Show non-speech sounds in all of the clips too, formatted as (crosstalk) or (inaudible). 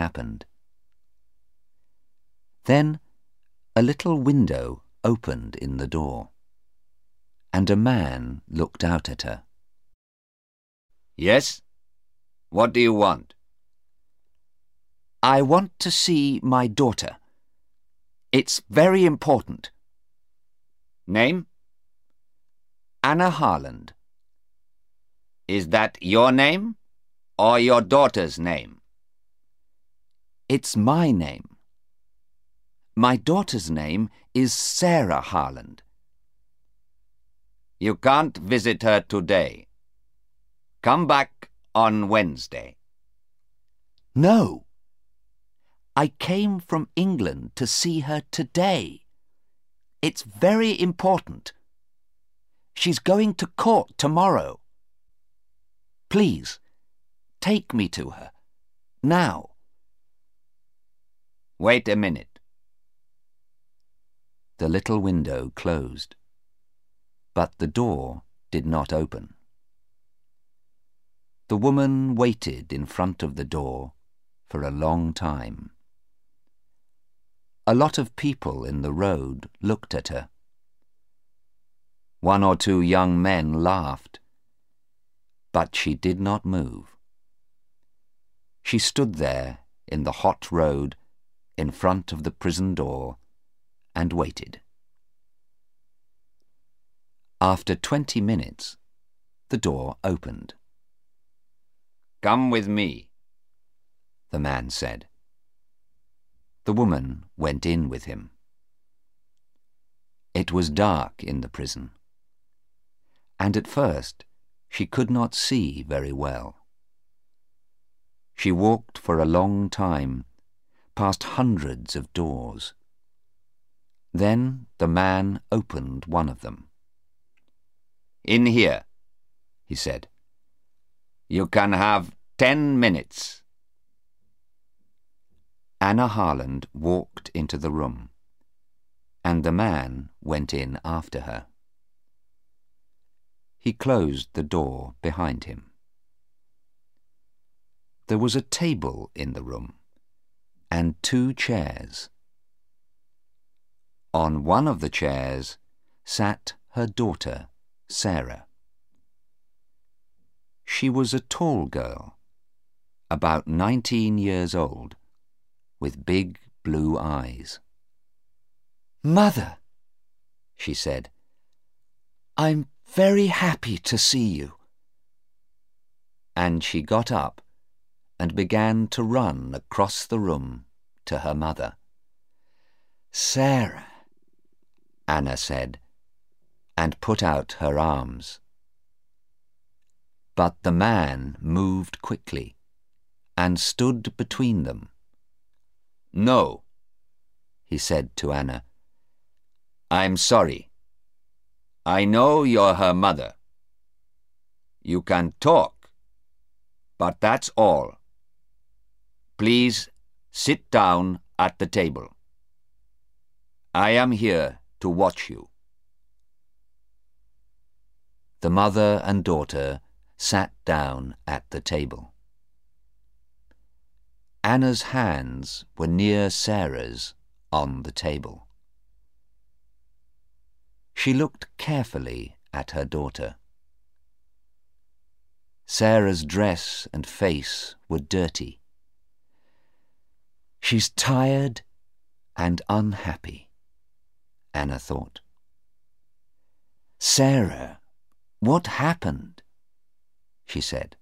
happened. Then a little window opened in the door, and a man looked out at her. Yes? What do you want? I want to see my daughter. It's very important. Name? Anna Harland. Is that your name or your daughter's name? It's my name. My daughter's name is Sarah Harland. You can't visit her today. Come back on Wednesday. No. I came from England to see her today. It's very important. She's going to court tomorrow. Please, take me to her. Now. Wait a minute. The little window closed, but the door did not open. The woman waited in front of the door for a long time. A lot of people in the road looked at her. One or two young men laughed, but she did not move. She stood there in the hot road in front of the prison door and waited. After twenty minutes, the door opened. Come with me, the man said. The woman went in with him. It was dark in the prison, and at first she could not see very well. She walked for a long time, past hundreds of doors. Then the man opened one of them. In here, he said. You can have ten minutes. Anna Harland walked into the room, and the man went in after her. He closed the door behind him. There was a table in the room, and two chairs. On one of the chairs sat her daughter, Sarah. She was a tall girl, about nineteen years old, with big blue eyes. Mother, she said, I'm very happy to see you. And she got up and began to run across the room to her mother. Sarah, Anna said, and put out her arms. But the man moved quickly and stood between them no, he said to Anna. I'm sorry. I know you're her mother. You can talk, but that's all. Please sit down at the table. I am here to watch you. The mother and daughter sat down at the table. Anna's hands were near Sarah's on the table. She looked carefully at her daughter. Sarah's dress and face were dirty. She's tired and unhappy, Anna thought. Sarah, what happened? she said.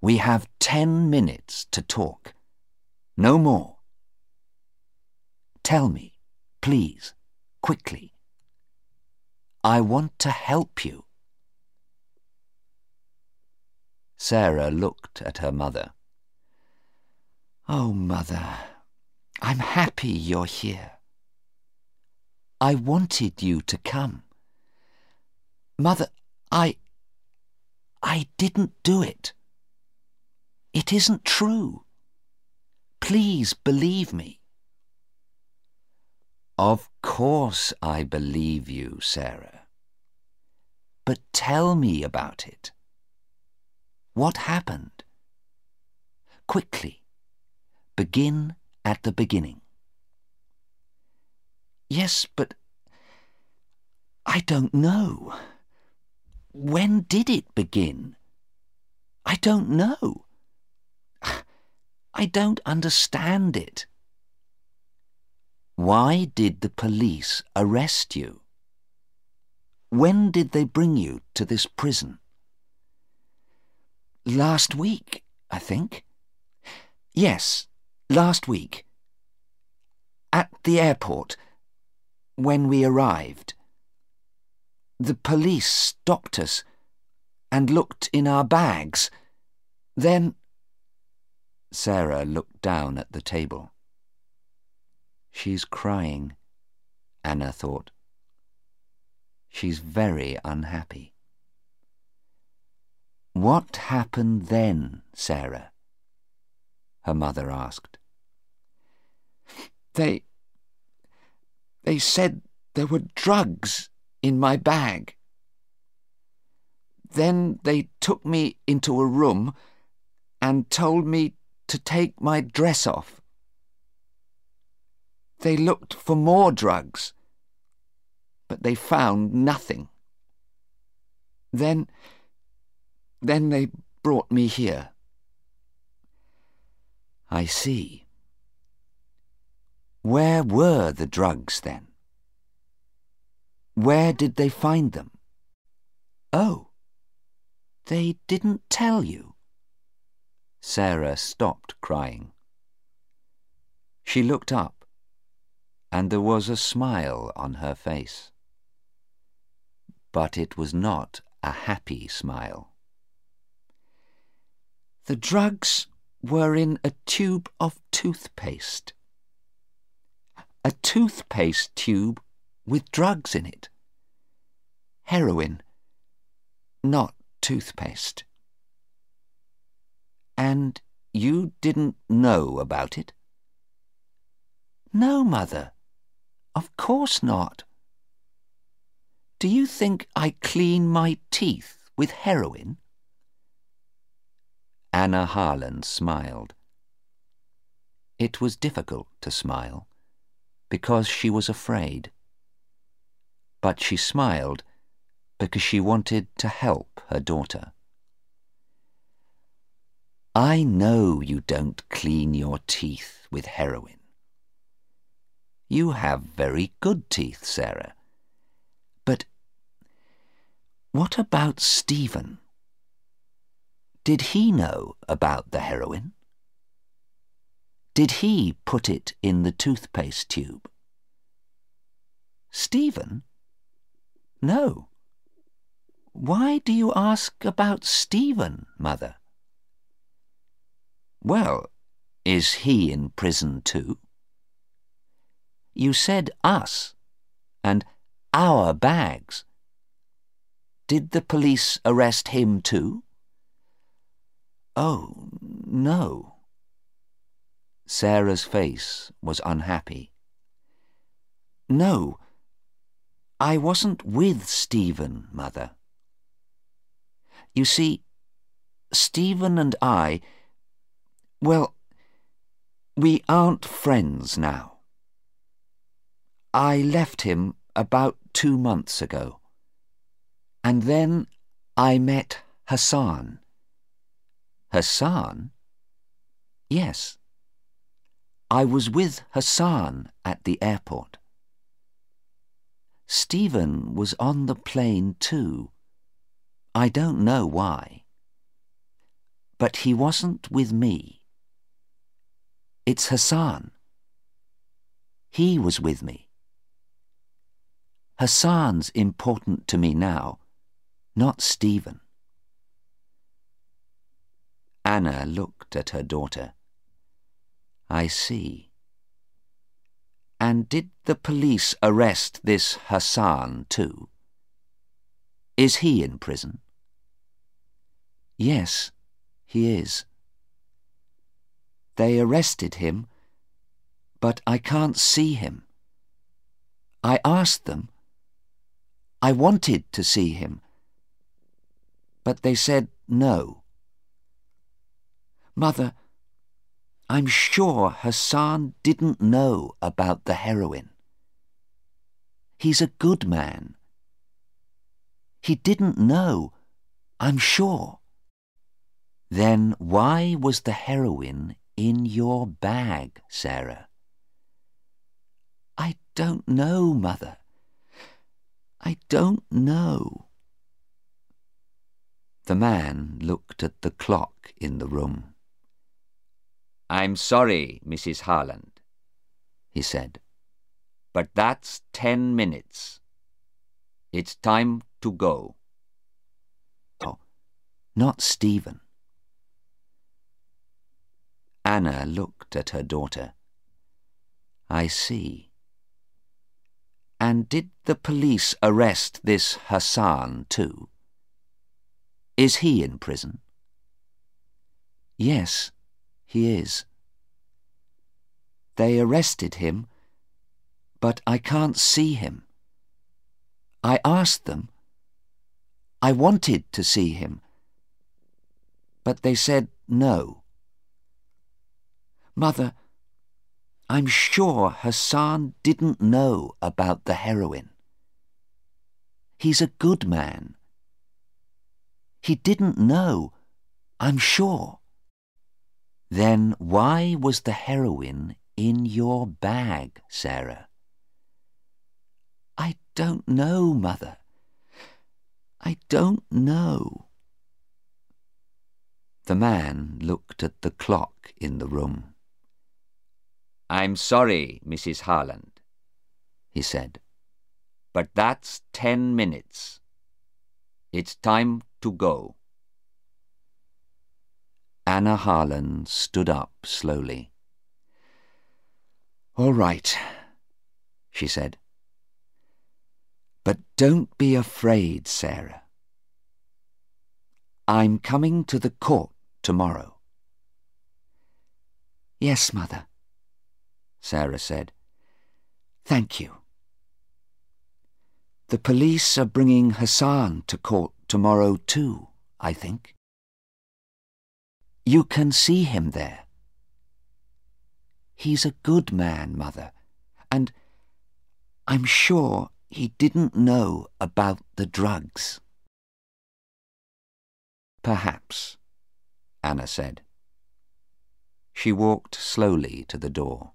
We have ten minutes to talk. No more. Tell me, please, quickly. I want to help you. Sarah looked at her mother. Oh, mother, I'm happy you're here. I wanted you to come. Mother, I... I didn't do it. It isn't true. Please believe me. Of course I believe you, Sarah. But tell me about it. What happened? quickly. Begin at the beginning. Yes, but I don't know. When did it begin? I don't know. (sighs) I don't understand it. Why did the police arrest you? When did they bring you to this prison? Last week, I think. Yes, last week. At the airport, when we arrived. The police stopped us and looked in our bags. Then... Sarah looked down at the table. She's crying, Anna thought. She's very unhappy. What happened then, Sarah? Her mother asked. They... they said there were drugs in my bag. Then they took me into a room and told me to take my dress off. They looked for more drugs, but they found nothing. Then, then they brought me here. I see. Where were the drugs then? Where did they find them? Oh, they didn't tell you. Sarah stopped crying. She looked up and there was a smile on her face. But it was not a happy smile. The drugs were in a tube of toothpaste. A toothpaste tube with drugs in it. Heroin, not toothpaste. And you didn't know about it? No, Mother. Of course not. Do you think I clean my teeth with heroin? Anna Harland smiled. It was difficult to smile, because she was afraid. But she smiled because she wanted to help her daughter. I know you don't clean your teeth with heroin. You have very good teeth, Sarah. But what about Stephen? Did he know about the heroin? Did he put it in the toothpaste tube? Stephen? No. Why do you ask about Stephen, Mother? Well, is he in prison too? You said us and our bags. Did the police arrest him too? Oh, no. Sarah's face was unhappy. No, I wasn't with Stephen, Mother. You see, Stephen and I, well, we aren't friends now. I left him about two months ago. And then I met Hassan. Hassan? Yes. I was with Hassan at the airport. Stephen was on the plane too. I don't know why. But he wasn't with me. It's Hassan. He was with me. Hassan's important to me now, not Stephen. Anna looked at her daughter. I see. And did the police arrest this Hassan too? Is he in prison? Yes, he is. They arrested him, but I can't see him. I asked them, I wanted to see him, but they said no. Mother, I'm sure Hassan didn't know about the heroin. He's a good man. He didn't know, I'm sure. Then why was the heroin in your bag, Sarah? I don't know, Mother. I don't know. The man looked at the clock in the room. I'm sorry, Mrs. Harland, he said, but that's ten minutes. It's time to go. Oh, not Stephen. Anna looked at her daughter. I see. And did the police arrest this Hassan too? Is he in prison? Yes, he is. They arrested him, but I can't see him. I asked them. I wanted to see him, but they said no. Mother, I'm sure Hassan didn't know about the heroin. He's a good man. He didn't know, I'm sure. Then why was the heroin in your bag, Sarah? I don't know, Mother. I don't know. The man looked at the clock in the room. I'm sorry, Mrs. Harland, he said, but that's ten minutes. It's time to go. Anna Harland stood up slowly. All right, she said. But don't be afraid, Sarah. I'm coming to the court tomorrow. Yes, Mother, Sarah said. Thank you. The police are bringing Hassan to court tomorrow too, I think. You can see him there. He's a good man, Mother, and I'm sure he didn't know about the drugs. Perhaps, Anna said. She walked slowly to the door,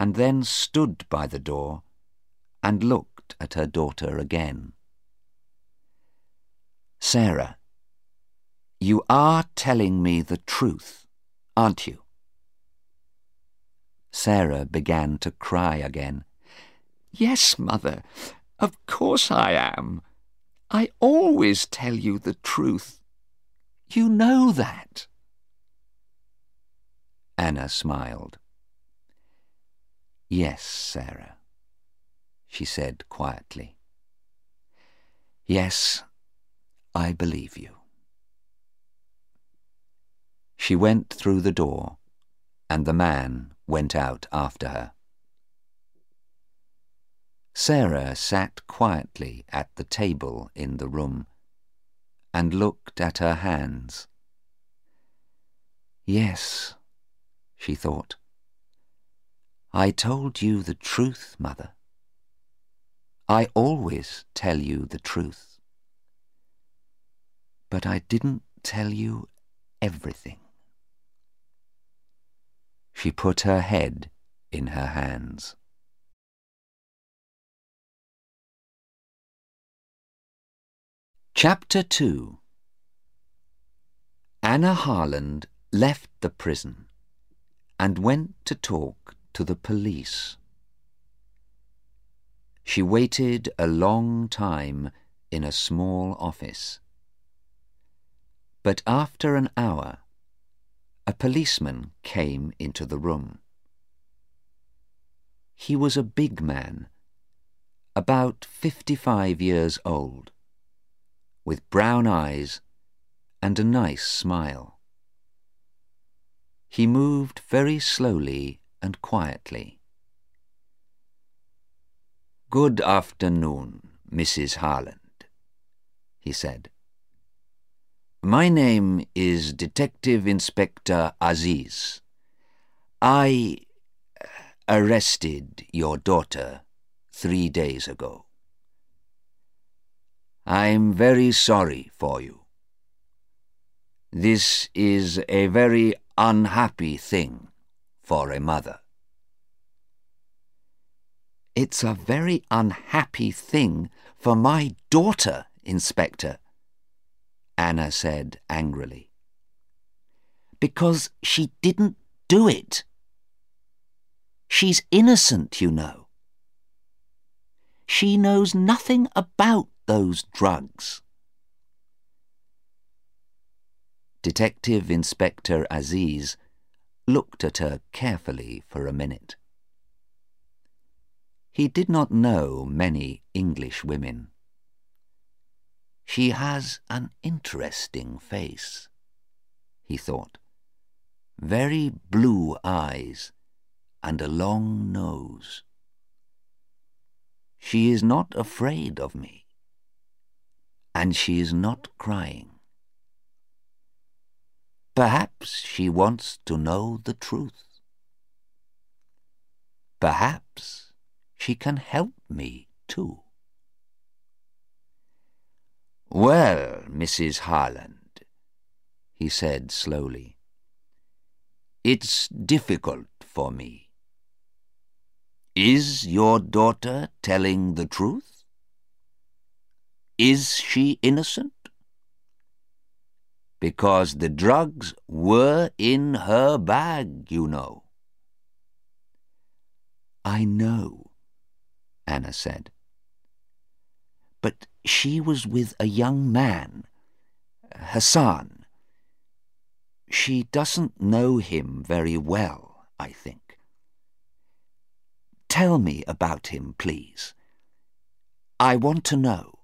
and then stood by the door and looked at her daughter again. Sarah, you are telling me the truth, aren't you? Sarah began to cry again. Yes, Mother, of course I am. I always tell you the truth. You know that. Anna smiled. Yes, Sarah, she said quietly. Yes, I believe you. She went through the door, and the man went out after her. Sarah sat quietly at the table in the room and looked at her hands. Yes, she thought. I told you the truth, Mother. I always tell you the truth. But I didn't tell you everything. She put her head in her hands. Chapter 2 Anna Harland left the prison and went to talk to the police. She waited a long time in a small office. But after an hour, a policeman came into the room. He was a big man, about fifty-five years old, with brown eyes and a nice smile. He moved very slowly and quietly. Good afternoon, Mrs. Harland, he said. My name is Detective Inspector Aziz. I uh, arrested your daughter three days ago. I'm very sorry for you. This is a very unhappy thing for a mother. It's a very unhappy thing for my daughter, Inspector, Anna said angrily. Because she didn't do it. She's innocent, you know. She knows nothing about those drugs. Detective Inspector Aziz looked at her carefully for a minute. He did not know many English women. She has an interesting face, he thought. Very blue eyes and a long nose. She is not afraid of me, and she is not crying. Perhaps she wants to know the truth. Perhaps she can help me too. Well, Mrs. Harland, he said slowly, it's difficult for me. Is your daughter telling the truth? Is she innocent? Because the drugs were in her bag, you know. I know, Anna said. But she was with a young man, Hassan. She doesn't know him very well, I think. Tell me about him, please. I want to know.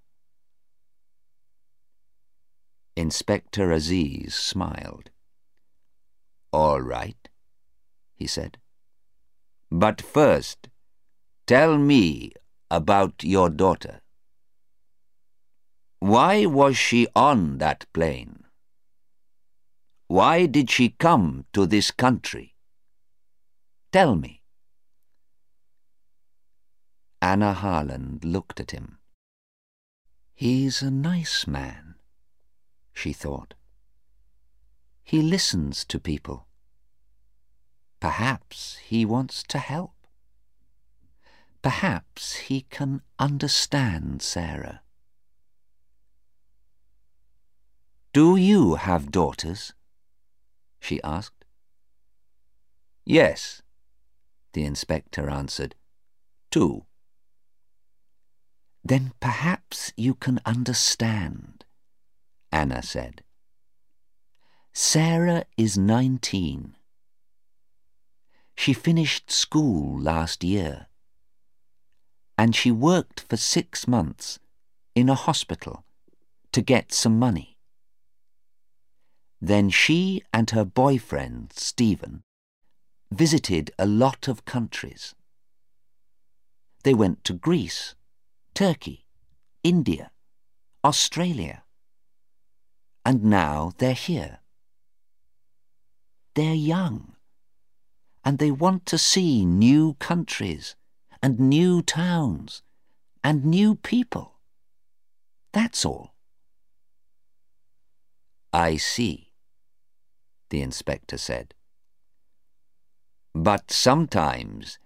Inspector Aziz smiled. All right, he said. But first, tell me about your daughter. Why was she on that plane? Why did she come to this country? Tell me. Anna Harland looked at him. He's a nice man, she thought. He listens to people. Perhaps he wants to help. Perhaps he can understand Sarah. Do you have daughters? she asked. Yes, the inspector answered. Two. Then perhaps you can understand, Anna said. Sarah is nineteen. She finished school last year, and she worked for six months in a hospital to get some money. Then she and her boyfriend, Stephen, visited a lot of countries. They went to Greece, Turkey, India, Australia. And now they're here. They're young, and they want to see new countries and new towns and new people. That's all. I see, the inspector said. But sometimes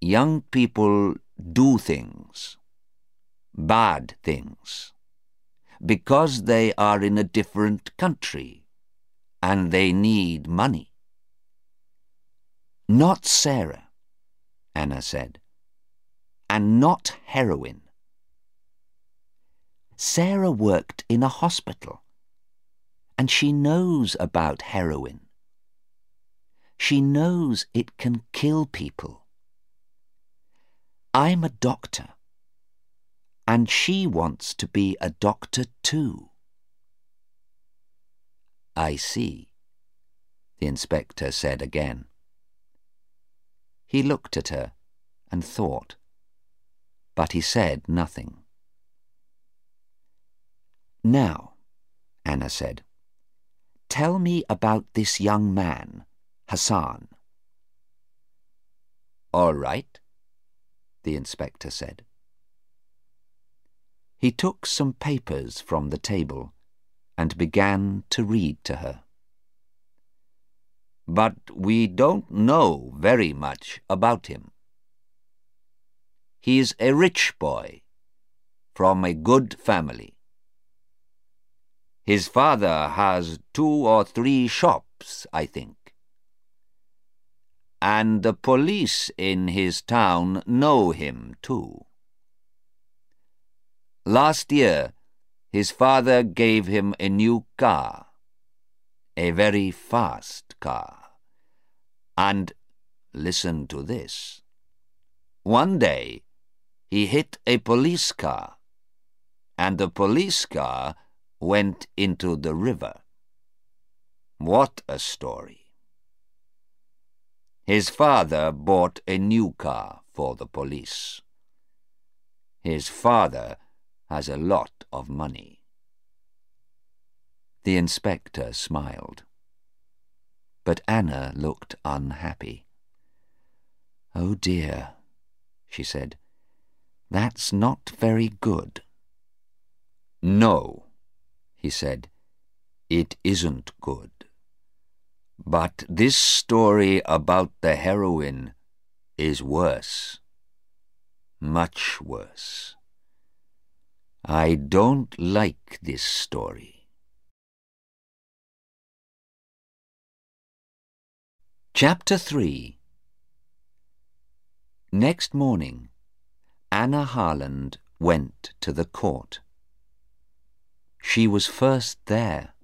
young people do things bad things because they are in a different country and they need money. Not Sarah, Anna said, and not heroin. Sarah worked in a hospital and she knows about heroin. She knows it can kill people. I'm a doctor and she wants to be a doctor too. I see, the inspector said again. He looked at her and thought, but he said nothing. Now, Anna said, tell me about this young man, Hassan. All right, the inspector said. He took some papers from the table and began to read to her. But we don't know very much about him. He's a rich boy from a good family. His father has two or three shops, I think. And the police in his town know him too. Last year, his father gave him a new car, a very fast car. And listen to this. One day, he hit a police car, and the police car went into the river. What a story. His father bought a new car for the police. His father has a lot of money. The inspector smiled. But Anna looked unhappy. Oh dear, she said. That's not very good. No, he said. It isn't good. But this story about the heroin is worse. Much worse. I don't like this story. Chapter 3 Next morning, Anna Harland went to the court. She was first there.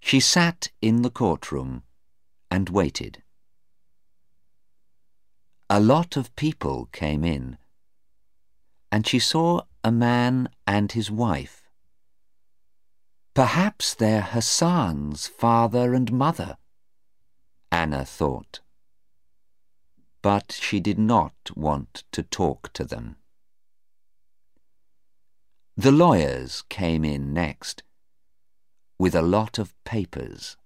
She sat in the courtroom and waited. A lot of people came in and she saw a man and his wife. Perhaps they're Hassan's father and mother, Anna thought. But she did not want to talk to them. The lawyers came in next, with a lot of papers.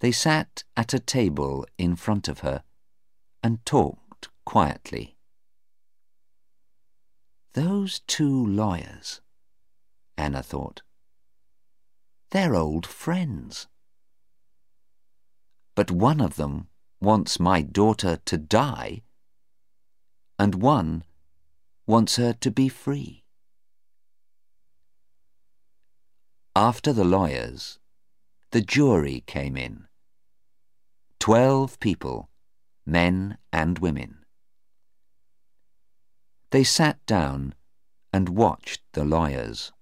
They sat at a table in front of her and talked quietly. Those two lawyers, Anna thought. They're old friends. But one of them wants my daughter to die, and one wants her to be free. After the lawyers, the jury came in. Twelve people, men and women. They sat down and watched the lawyers.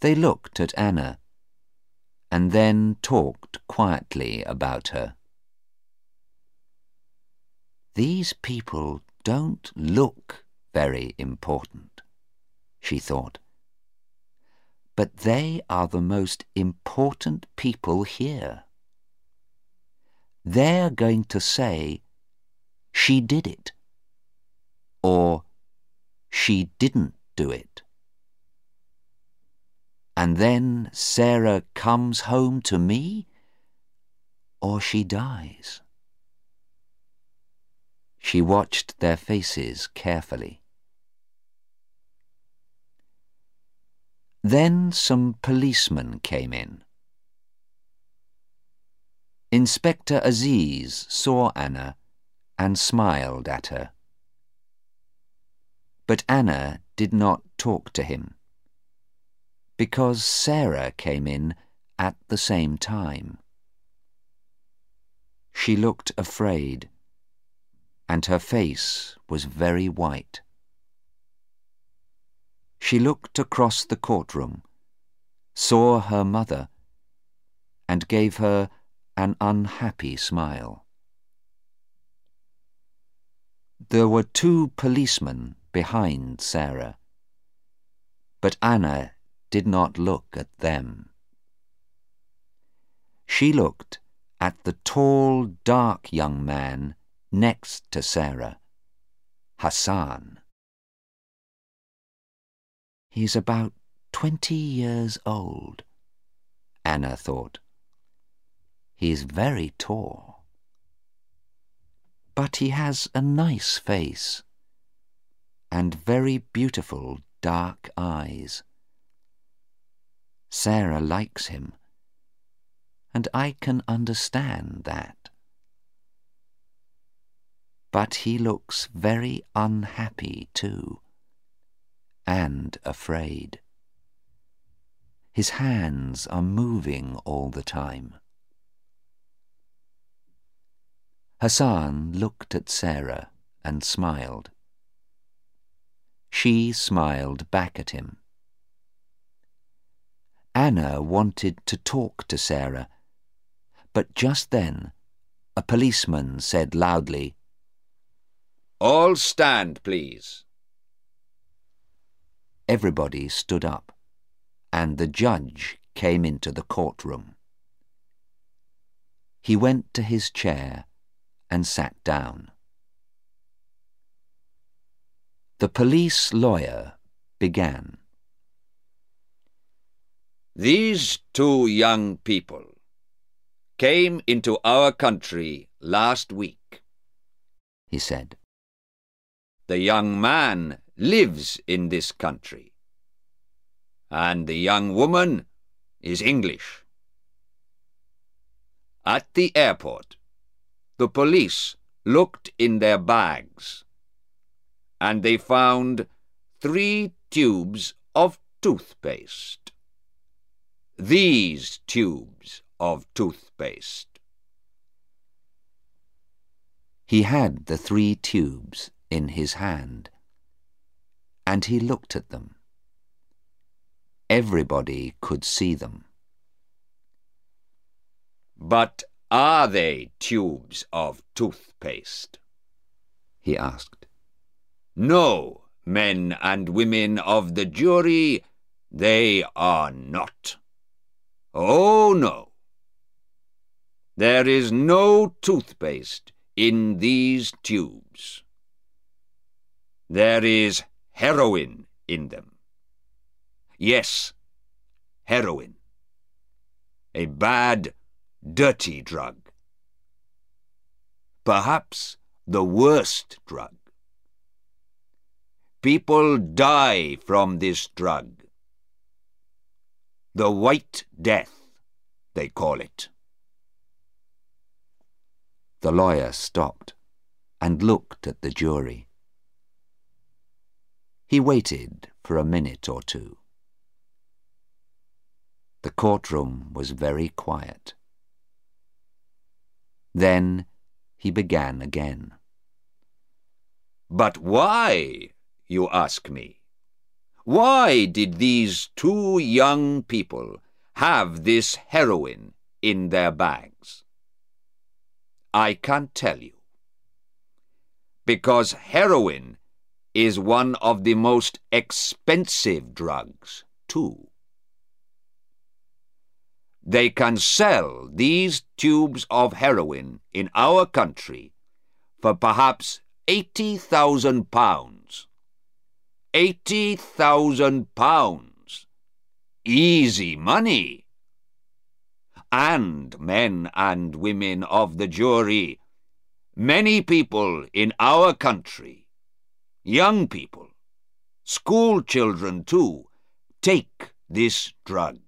They looked at Anna and then talked quietly about her. These people don't look very important, she thought. But they are the most important people here. They're going to say, she did it or she didn't do it. And then Sarah comes home to me, or she dies. She watched their faces carefully. Then some policemen came in. Inspector Aziz saw Anna and smiled at her. But Anna did not talk to him, because Sarah came in at the same time. She looked afraid, and her face was very white. She looked across the courtroom, saw her mother, and gave her an unhappy smile. There were two policemen behind Sarah. But Anna did not look at them. She looked at the tall, dark young man next to Sarah, Hassan. He's about twenty years old, Anna thought. He's very tall. But he has a nice face and very beautiful dark eyes. Sarah likes him, and I can understand that. But he looks very unhappy too, and afraid. His hands are moving all the time. Hassan looked at Sarah and smiled. She smiled back at him. Anna wanted to talk to Sarah, but just then a policeman said loudly, All stand, please. Everybody stood up, and the judge came into the courtroom. He went to his chair and sat down. The police lawyer began. These two young people came into our country last week, he said. The young man lives in this country, and the young woman is English. At the airport, the police looked in their bags and they found three tubes of toothpaste. These tubes of toothpaste. He had the three tubes in his hand, and he looked at them. Everybody could see them. But are they tubes of toothpaste? he asked. No, men and women of the jury, they are not. Oh, no. There is no toothpaste in these tubes. There is heroin in them. Yes, heroin. A bad, dirty drug. Perhaps the worst drug. People die from this drug. The White Death, they call it. The lawyer stopped and looked at the jury. He waited for a minute or two. The courtroom was very quiet. Then he began again. But why you ask me. Why did these two young people have this heroin in their bags? I can't tell you. Because heroin is one of the most expensive drugs, too. They can sell these tubes of heroin in our country for perhaps eighty thousand pounds Eighty thousand pounds. Easy money. And men and women of the jury, many people in our country, young people, school children too, take this drug.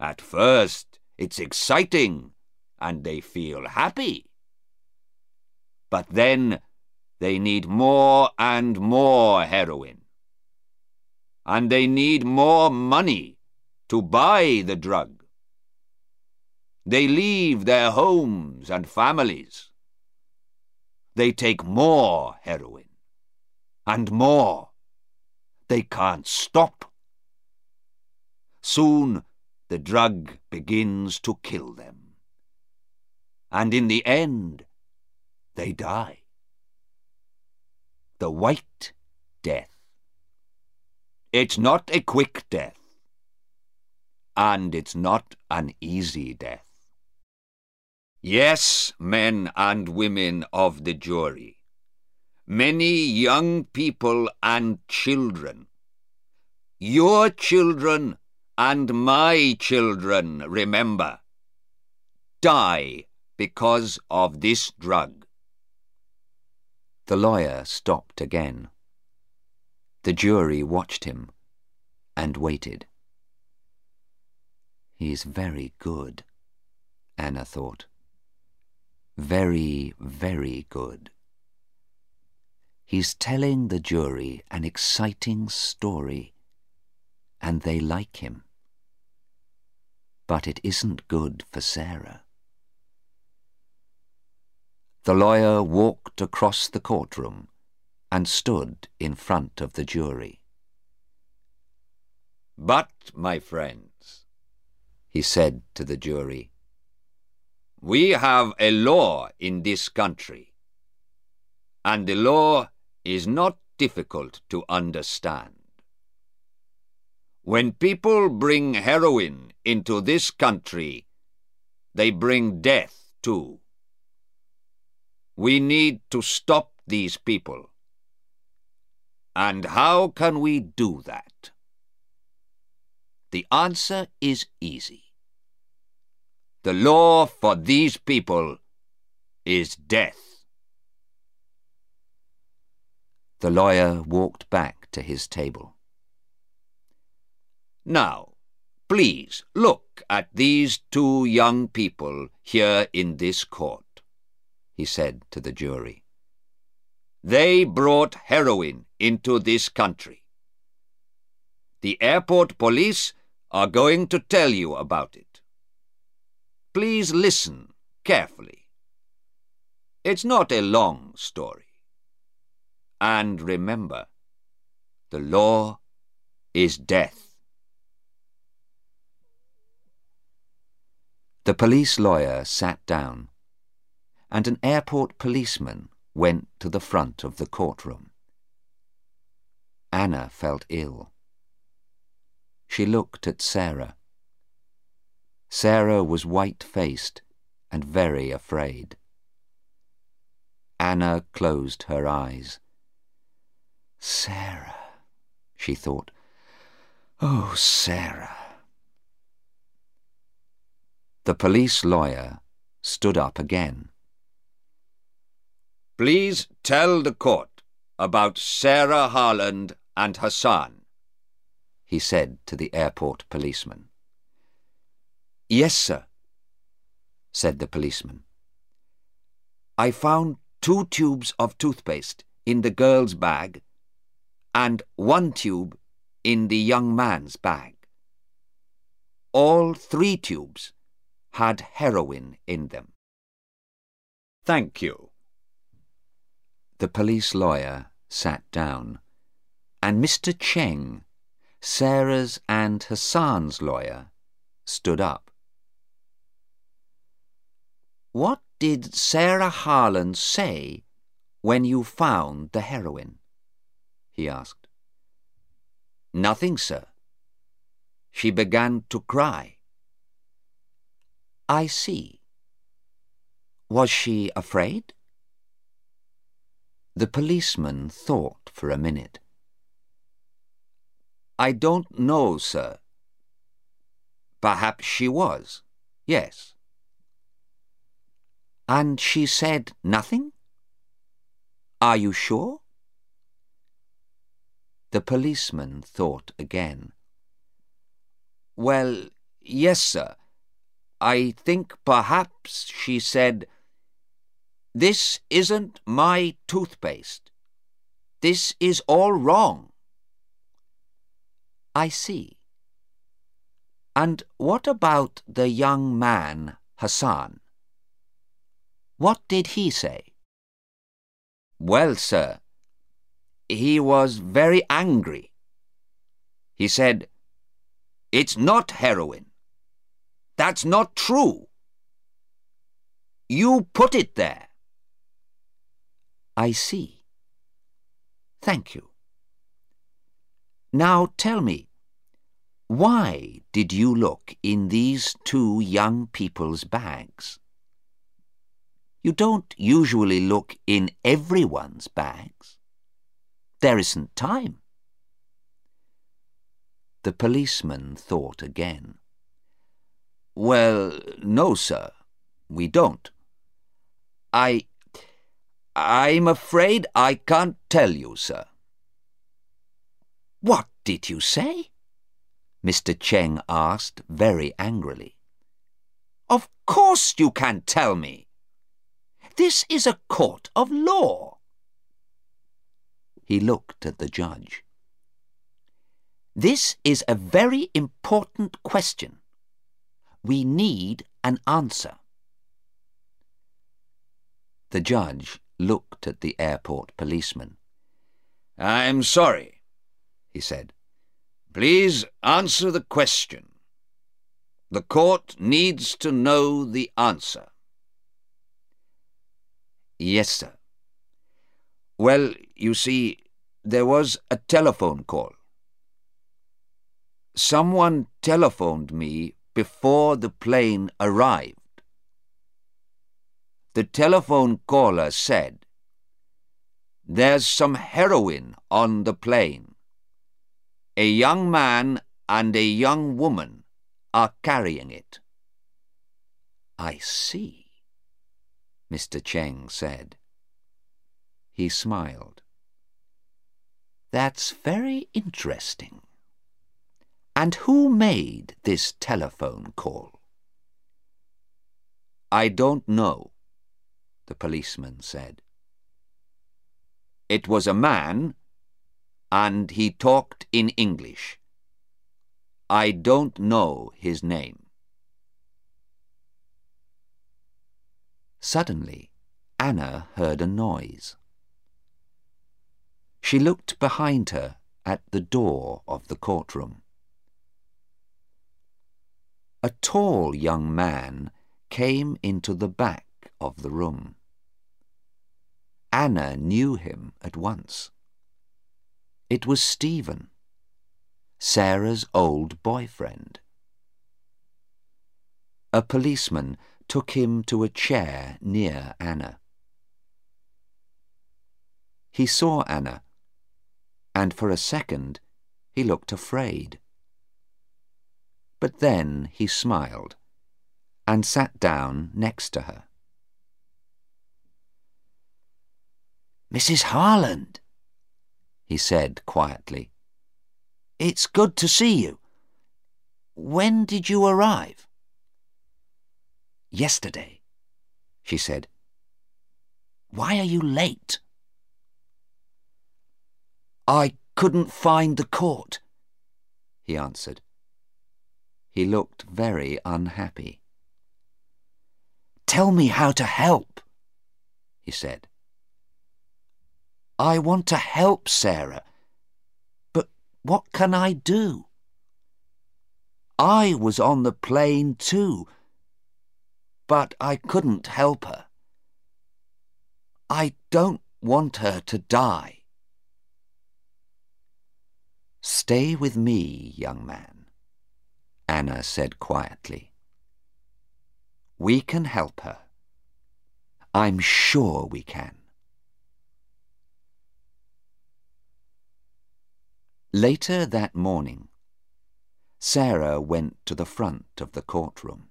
At first, it's exciting and they feel happy. But then they need more and more heroin. And they need more money to buy the drug. They leave their homes and families. They take more heroin. And more. They can't stop. Soon the drug begins to kill them. And in the end, they die the White Death. It's not a quick death, and it's not an easy death. Yes, men and women of the jury, many young people and children, your children and my children, remember, die because of this drug. The lawyer stopped again. The jury watched him and waited. He's very good, Anna thought. Very, very good. He's telling the jury an exciting story, and they like him. But it isn't good for Sarah. The lawyer walked across the courtroom and stood in front of the jury. But, my friends, he said to the jury, we have a law in this country, and the law is not difficult to understand. When people bring heroin into this country, they bring death too. We need to stop these people. And how can we do that? The answer is easy. The law for these people is death. The lawyer walked back to his table. Now, please look at these two young people here in this court he said to the jury. They brought heroin into this country. The airport police are going to tell you about it. Please listen carefully. It's not a long story. And remember, the law is death. The police lawyer sat down and an airport policeman went to the front of the courtroom. Anna felt ill. She looked at Sarah. Sarah was white-faced and very afraid. Anna closed her eyes. Sarah, she thought. Oh, Sarah. The police lawyer stood up again. Please tell the court about Sarah Harland and Hassan, he said to the airport policeman. Yes, sir, said the policeman. I found two tubes of toothpaste in the girl's bag and one tube in the young man's bag. All three tubes had heroin in them. Thank you. The police lawyer sat down, and Mr. Cheng, Sarah's and Hassan's lawyer, stood up. What did Sarah Harland say when you found the heroin? he asked. Nothing, sir. She began to cry. I see. Was she afraid? The policeman thought for a minute. I don't know, sir. Perhaps she was, yes. And she said nothing? Are you sure? The policeman thought again. Well, yes, sir. I think perhaps she said this isn't my toothpaste. This is all wrong. I see. And what about the young man, Hassan? What did he say? Well, sir, he was very angry. He said, It's not heroin. That's not true. You put it there. I see. Thank you. Now tell me, why did you look in these two young people's bags? You don't usually look in everyone's bags. There isn't time. The policeman thought again. Well, no, sir. we don't. I... I'm afraid I can't tell you, sir. What did you say? Mr. Cheng asked very angrily. Of course you can't tell me. This is a court of law. He looked at the judge. This is a very important question. We need an answer. The judge looked at the airport policeman. I'm sorry, he said. Please answer the question. The court needs to know the answer. Yes, sir. Well, you see, there was a telephone call. Someone telephoned me before the plane arrived. The telephone caller said, There's some heroin on the plane. A young man and a young woman are carrying it. I see, Mr. Cheng said. He smiled. That's very interesting. And who made this telephone call? I don't know, the policeman said. It was a man, and he talked in English. I don't know his name. Suddenly, Anna heard a noise. She looked behind her at the door of the courtroom. A tall young man came into the back of the room. Anna knew him at once. It was Stephen, Sarah's old boyfriend. A policeman took him to a chair near Anna. He saw Anna, and for a second he looked afraid. But then he smiled and sat down next to her. Mrs. Harland, he said quietly, it's good to see you. When did you arrive? Yesterday, she said. Why are you late? I couldn't find the court, he answered. He looked very unhappy. Tell me how to help, he said. I want to help Sarah, but what can I do? I was on the plane too, but I couldn't help her. I don't want her to die. Stay with me, young man. Anna said quietly. We can help her. I'm sure we can. Later that morning, Sarah went to the front of the courtroom.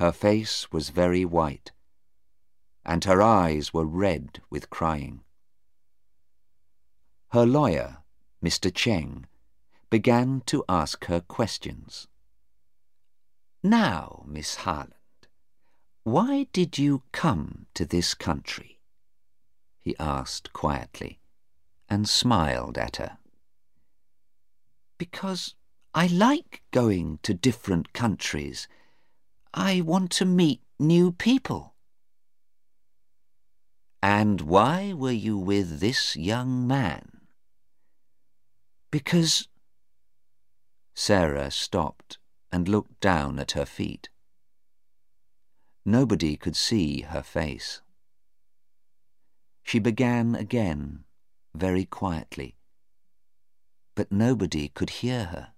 Her face was very white, and her eyes were red with crying. Her lawyer, Mr. Cheng, began to ask her questions. Now, Miss Harland, why did you come to this country? he asked quietly, and smiled at her. Because I like going to different countries. I want to meet new people. And why were you with this young man? Because Sarah stopped and looked down at her feet. Nobody could see her face. She began again, very quietly, but nobody could hear her.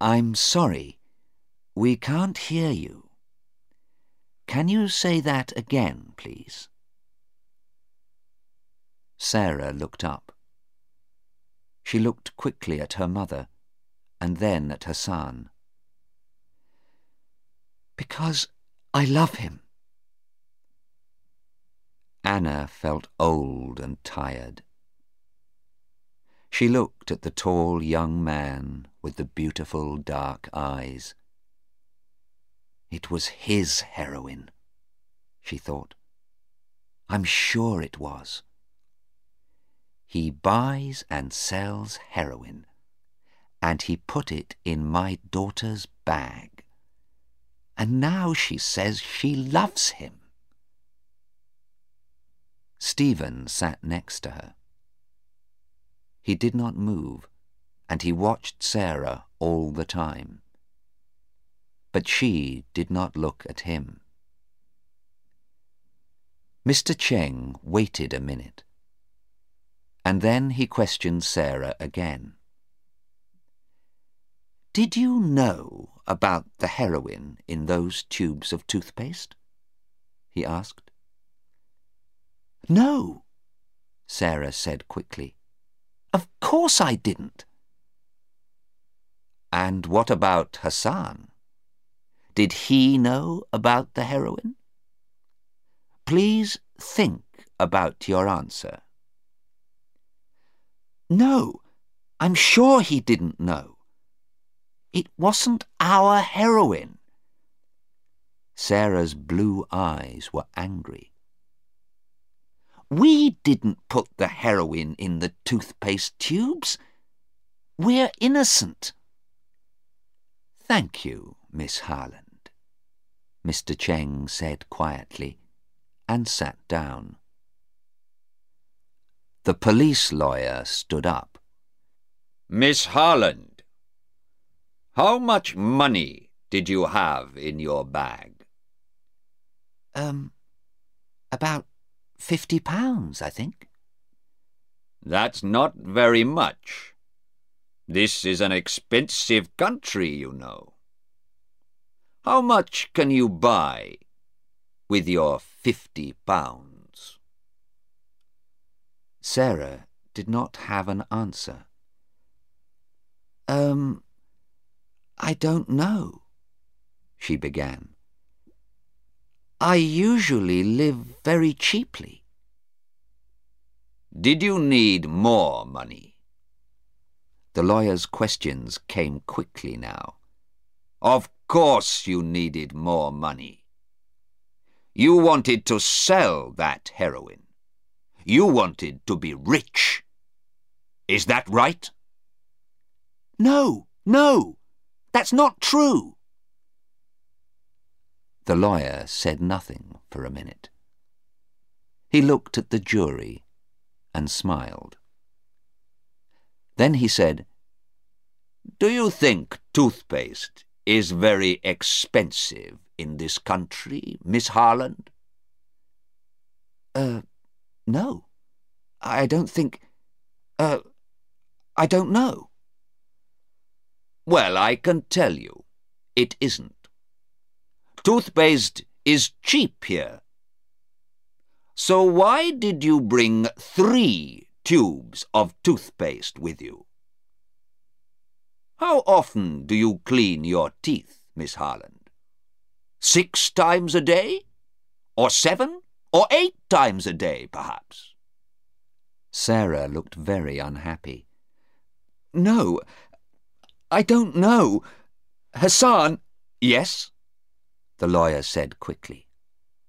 I'm sorry, we can't hear you. Can you say that again, please? Sarah looked up. She looked quickly at her mother and then at Hassan. Because I love him. Anna felt old and tired. She looked at the tall young man with the beautiful dark eyes. It was his heroin, she thought. I'm sure it was. He buys and sells heroin, and he put it in my daughter's bag. And now she says she loves him. Stephen sat next to her. He did not move, and he watched Sarah all the time. But she did not look at him. Mr. Cheng waited a minute, and then he questioned Sarah again. Did you know about the heroin in those tubes of toothpaste? he asked. No, Sarah said quickly. Of course I didn't. And what about Hassan? Did he know about the heroin? Please think about your answer. No, I'm sure he didn't know. It wasn't our heroin. Sarah's blue eyes were angry. We didn't put the heroin in the toothpaste tubes. We're innocent. Thank you, Miss Harland, Mr. Cheng said quietly and sat down. The police lawyer stood up. Miss Harland, how much money did you have in your bag? Um, about fifty pounds, I think. That's not very much. This is an expensive country, you know. How much can you buy with your fifty pounds? Sarah did not have an answer. Um, I don't know, she began. I usually live very cheaply. Did you need more money? The lawyer's questions came quickly now. Of course you needed more money. You wanted to sell that heroin. You wanted to be rich. Is that right? No, no, that's not true. The lawyer said nothing for a minute. He looked at the jury and smiled. Then he said, Do you think toothpaste is very expensive in this country, Miss Harland? Uh, no. I don't think... Uh, I don't know. Well, I can tell you, it isn't. Toothpaste is cheap here. So why did you bring three tubes of toothpaste with you? How often do you clean your teeth, Miss Harland? Six times a day? Or seven? Or eight times a day, perhaps? Sarah looked very unhappy. No, I don't know. Hassan... Yes? The lawyer said quickly.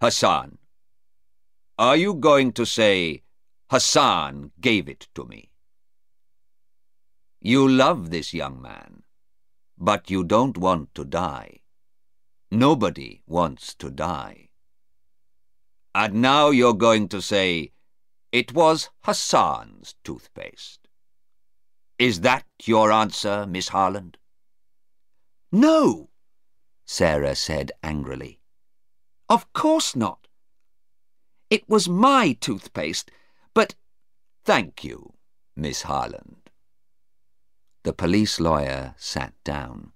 Hassan. Are you going to say, Hassan gave it to me? You love this young man, but you don't want to die. Nobody wants to die. And now you're going to say, it was Hassan's toothpaste. Is that your answer, Miss Harland? No, Sarah said angrily. Of course not. It was my toothpaste, but... Thank you, Miss Harland. The police lawyer sat down.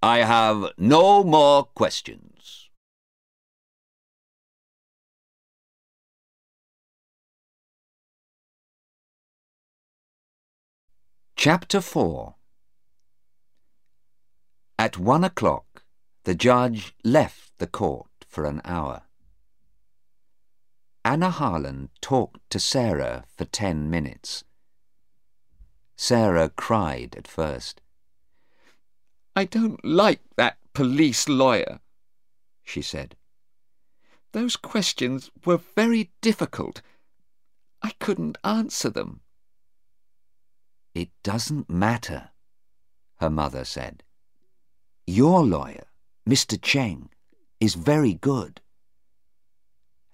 I have no more questions. Chapter 4 At one o'clock, The judge left the court for an hour. Anna Harland talked to Sarah for ten minutes. Sarah cried at first. I don't like that police lawyer, she said. Those questions were very difficult. I couldn't answer them. It doesn't matter, her mother said. Your lawyer, Mr. Cheng, is very good.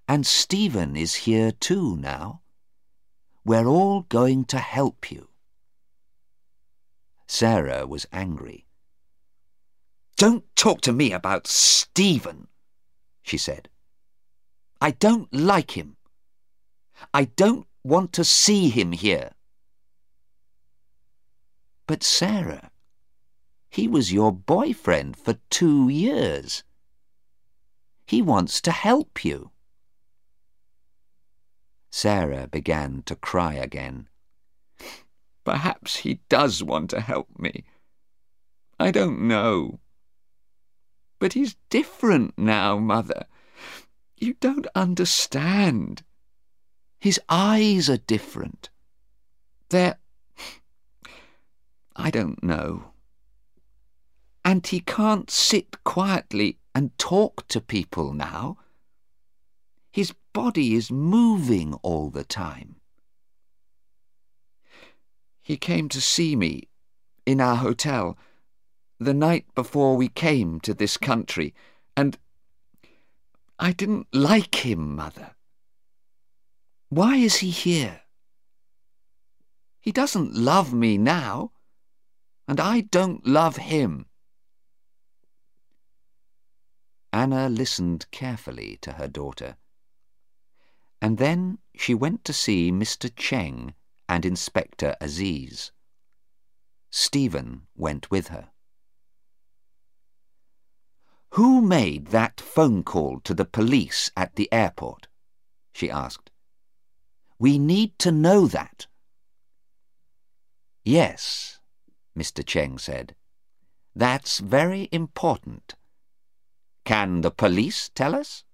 And Stephen is here too now. We're all going to help you. Sarah was angry. Don't talk to me about Stephen, she said. I don't like him. I don't want to see him here. But Sarah, he was your boyfriend for two years. He wants to help you. Sarah began to cry again. Perhaps he does want to help me. I don't know. But he's different now, Mother. You don't understand. His eyes are different. They're... I don't know. And he can't sit quietly and talk to people now. His body is moving all the time. He came to see me in our hotel the night before we came to this country, and I didn't like him, Mother. Why is he here? He doesn't love me now, and I don't love him. Anna listened carefully to her daughter and then she went to see Mr. Cheng and Inspector Aziz. Stephen went with her. Who made that phone call to the police at the airport? she asked. We need to know that. Yes, Mr. Cheng said. That's very important. Can the police tell us?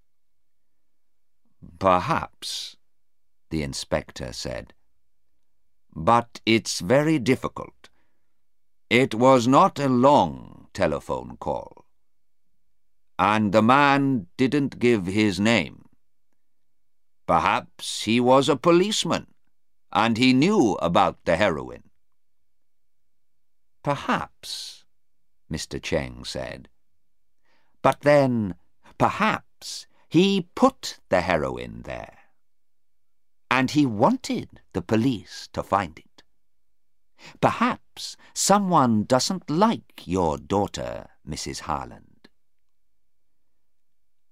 Perhaps, the inspector said. But it's very difficult. It was not a long telephone call. And the man didn't give his name. Perhaps he was a policeman, and he knew about the heroin. Perhaps, Mr. Cheng said. But then, perhaps he put the heroin there. And he wanted the police to find it. Perhaps someone doesn't like your daughter, Mrs. Harland.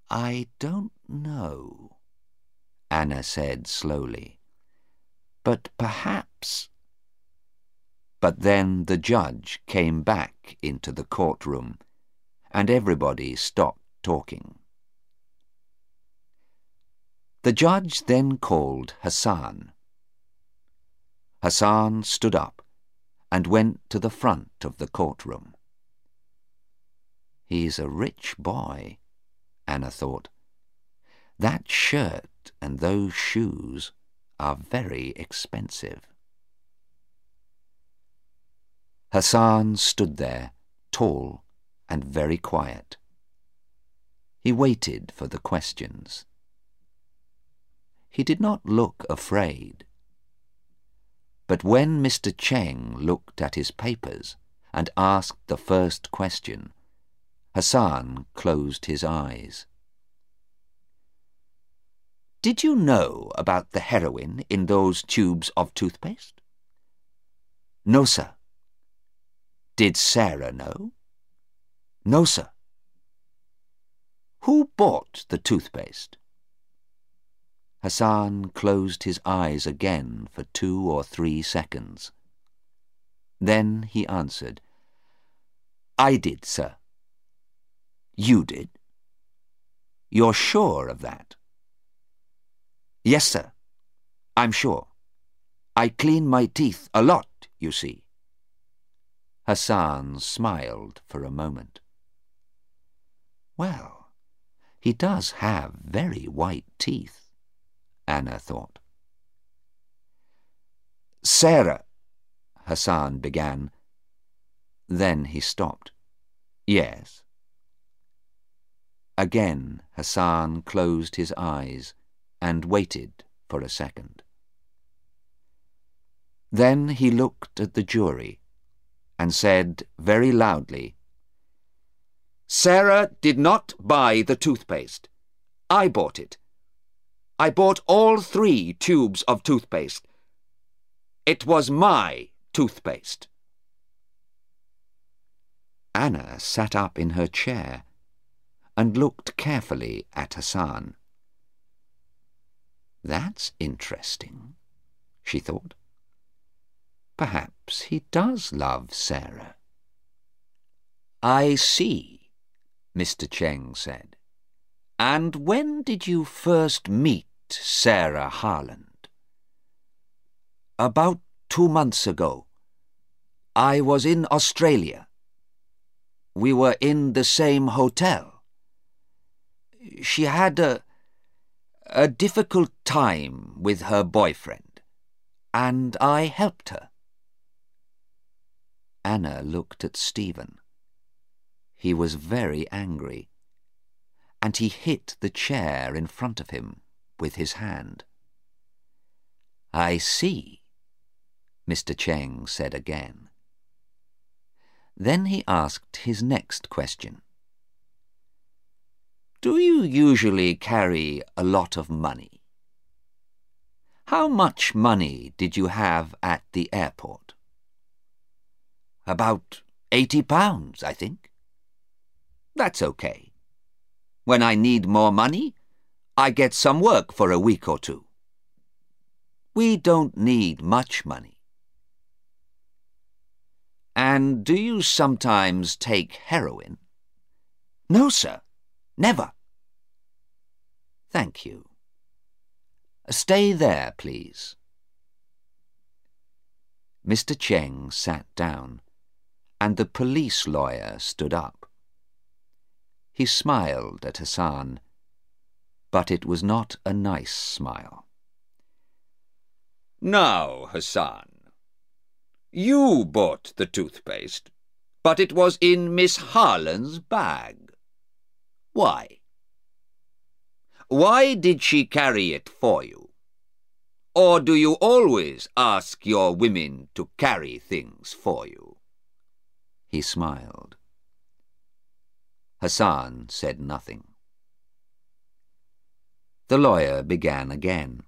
I don't know, Anna said slowly. But perhaps... But then the judge came back into the courtroom, and everybody stopped talking. The judge then called Hassan. Hassan stood up and went to the front of the courtroom. He's a rich boy, Anna thought. That shirt and those shoes are very expensive. Hassan stood there, tall and very quiet. He waited for the questions. He did not look afraid. But when Mr. Cheng looked at his papers and asked the first question, Hassan closed his eyes. Did you know about the heroin in those tubes of toothpaste? No, sir. Did Sarah know? No, sir. Who bought the toothpaste? Hassan closed his eyes again for two or three seconds. Then he answered, I did, sir. You did? You're sure of that? Yes, sir. I'm sure. I clean my teeth a lot, you see. Hassan smiled for a moment. Well, he does have very white teeth, Anna thought. Sarah, Hassan began. Then he stopped. Yes. Again Hassan closed his eyes and waited for a second. Then he looked at the jury and said very loudly, Sarah did not buy the toothpaste. I bought it. I bought all three tubes of toothpaste. It was my toothpaste. Anna sat up in her chair and looked carefully at Hassan. That's interesting, she thought. Perhaps he does love Sarah. I see, Mr. Cheng said. And when did you first meet Sarah Harland? About two months ago. I was in Australia. We were in the same hotel. She had a, a difficult time with her boyfriend, and I helped her. Anna looked at Stephen. He was very angry, and he hit the chair in front of him with his hand. I see, Mr. Cheng said again. Then he asked his next question. Do you usually carry a lot of money? How much money did you have at the airport? About eighty pounds, I think. That's okay. When I need more money, I get some work for a week or two. We don't need much money. And do you sometimes take heroin? No, sir. Never. Thank you. Stay there, please. Mr. Cheng sat down, and the police lawyer stood up. He smiled at Hassan, but it was not a nice smile. Now, Hassan, you bought the toothpaste, but it was in Miss Harland's bag. Why? Why did she carry it for you? Or do you always ask your women to carry things for you? He smiled. Hassan said nothing. The lawyer began again.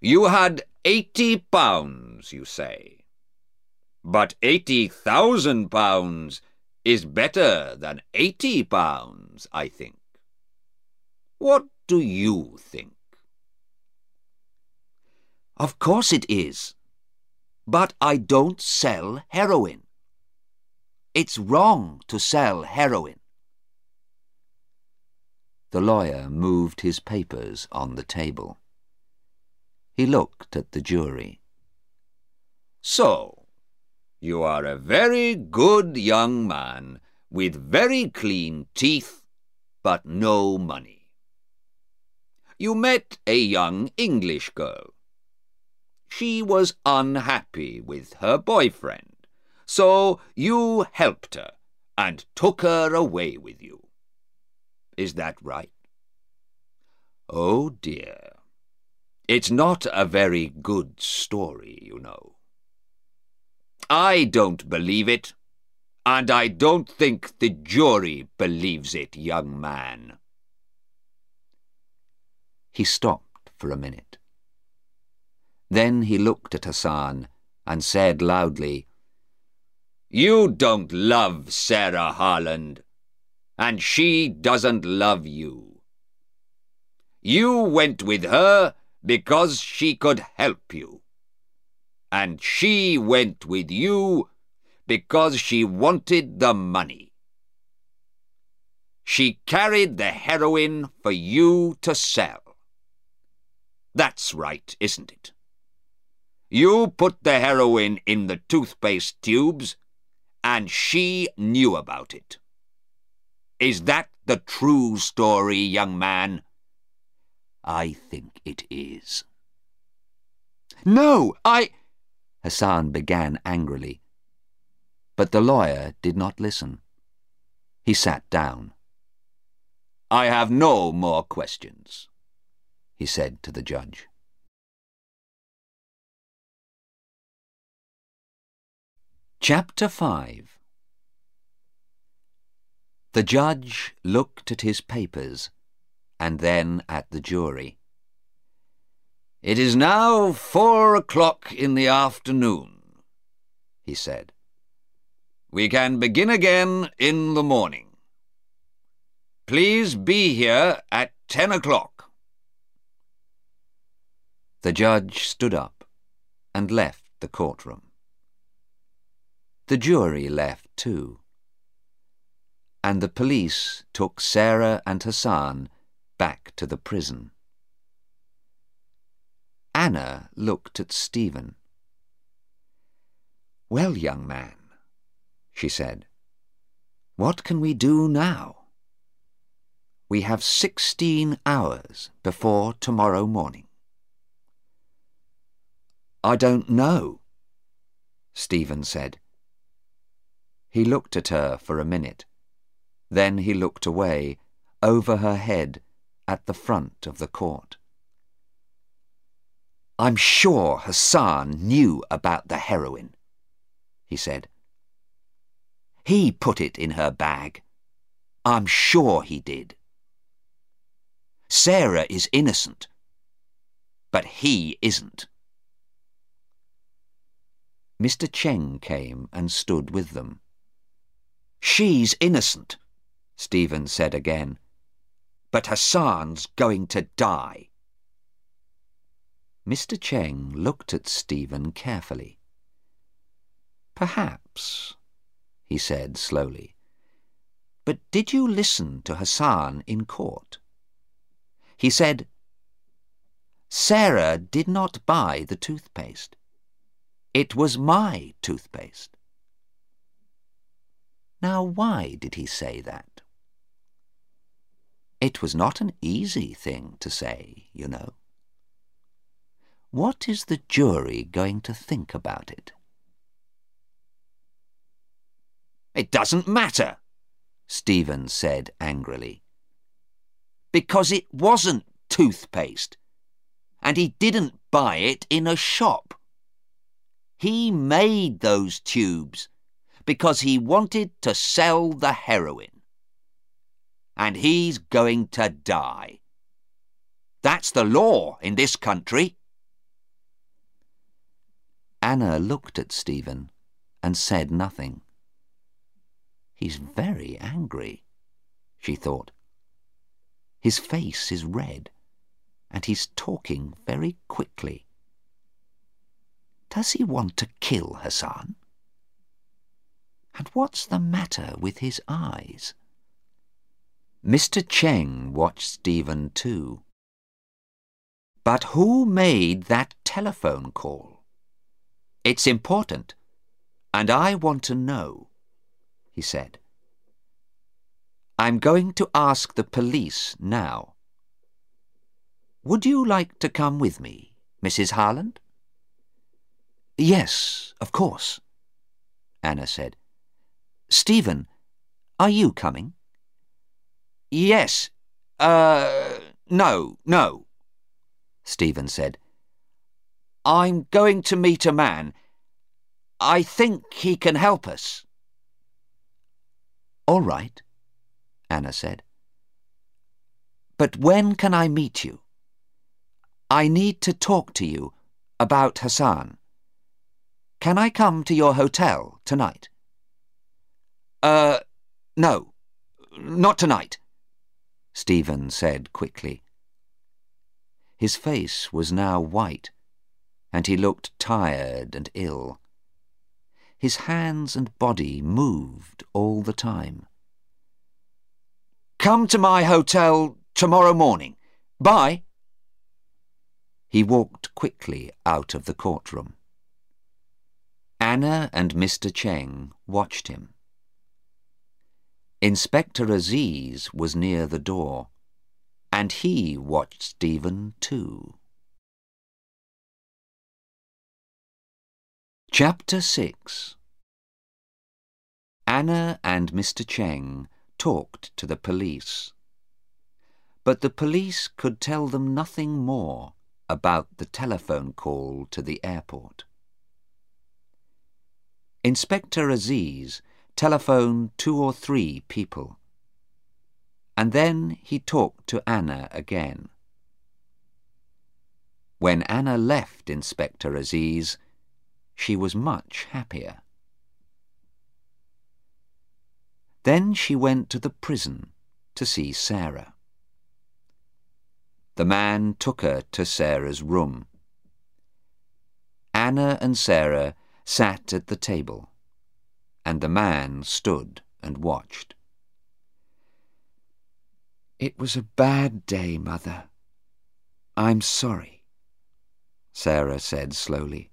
You had eighty pounds, you say. But eighty thousand pounds is better than eighty pounds, I think. What do you think? Of course it is. But I don't sell heroin. It's wrong to sell heroin. The lawyer moved his papers on the table. He looked at the jury. So, you are a very good young man with very clean teeth, but no money. You met a young English girl. She was unhappy with her boyfriend. So you helped her and took her away with you. Is that right? Oh dear. It's not a very good story, you know. I don't believe it, and I don't think the jury believes it, young man. He stopped for a minute. Then he looked at Hassan and said loudly, you don't love Sarah Harland, and she doesn't love you. You went with her because she could help you, and she went with you because she wanted the money. She carried the heroin for you to sell. That's right, isn't it? You put the heroin in the toothpaste tubes and she knew about it. Is that the true story, young man? I think it is. No, I... Hassan began angrily. But the lawyer did not listen. He sat down. I have no more questions, he said to the judge. Chapter 5 The judge looked at his papers and then at the jury. It is now four o'clock in the afternoon, he said. We can begin again in the morning. Please be here at ten o'clock. The judge stood up and left the courtroom. The jury left too. And the police took Sarah and Hassan back to the prison. Anna looked at Stephen. Well, young man, she said, what can we do now? We have sixteen hours before tomorrow morning. I don't know, Stephen said. He looked at her for a minute. Then he looked away, over her head, at the front of the court. I'm sure Hassan knew about the heroin, he said. He put it in her bag. I'm sure he did. Sarah is innocent, but he isn't. Mr. Cheng came and stood with them. She's innocent, Stephen said again but Hassan's going to die. Mr. Cheng looked at Stephen carefully. Perhaps, he said slowly. But did you listen to Hassan in court? He said, Sarah did not buy the toothpaste. It was my toothpaste. Now why did he say that? It was not an easy thing to say, you know. What is the jury going to think about it? It doesn't matter, Stephen said angrily. Because it wasn't toothpaste, and he didn't buy it in a shop. He made those tubes because he wanted to sell the heroin and he's going to die. That's the law in this country. Anna looked at Stephen and said nothing. He's very angry, she thought. His face is red, and he's talking very quickly. Does he want to kill Hassan? And what's the matter with his eyes? Mr. Cheng watched Stephen too. But who made that telephone call? It's important, and I want to know, he said. I'm going to ask the police now. Would you like to come with me, Mrs. Harland? Yes, of course, Anna said. Stephen, are you coming? Yes. Uh, no, no, Stephen said. I'm going to meet a man. I think he can help us. All right, Anna said. But when can I meet you? I need to talk to you about Hassan. Can I come to your hotel tonight? Uh, no, not tonight. Stephen said quickly. His face was now white, and he looked tired and ill. His hands and body moved all the time. Come to my hotel tomorrow morning. Bye. He walked quickly out of the courtroom. Anna and Mr. Cheng watched him. Inspector Aziz was near the door, and he watched Stephen too. Chapter 6 Anna and Mr. Cheng talked to the police. But the police could tell them nothing more about the telephone call to the airport. Inspector Aziz telephoned two or three people, and then he talked to Anna again. When Anna left Inspector Aziz, she was much happier. Then she went to the prison to see Sarah. The man took her to Sarah's room. Anna and Sarah sat at the table, and the man stood and watched. It was a bad day, Mother. I'm sorry, Sarah said slowly.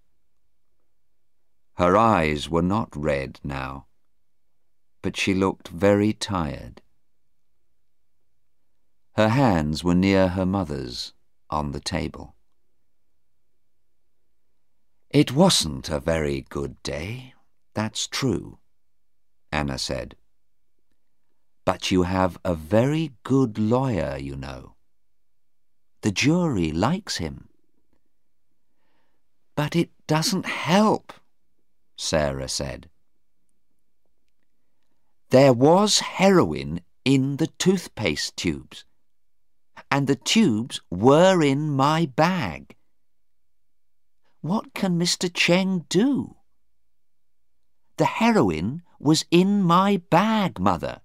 Her eyes were not red now, but she looked very tired. Her hands were near her mother's on the table. It wasn't a very good day, that's true, Anna said. But you have a very good lawyer, you know. The jury likes him. But it doesn't help, Sarah said. There was heroin in the toothpaste tubes, and the tubes were in my bag. What can Mr. Cheng do? The heroin was in my bag, Mother.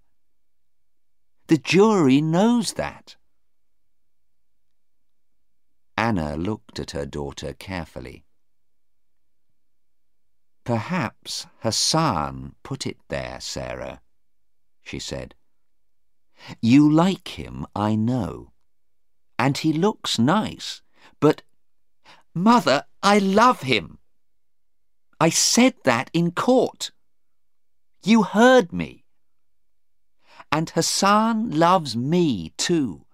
The jury knows that. Anna looked at her daughter carefully. Perhaps Hassan put it there, Sarah, she said. You like him, I know. And he looks nice, but... Mother, I love him. I said that in court. You heard me. And Hassan loves me too.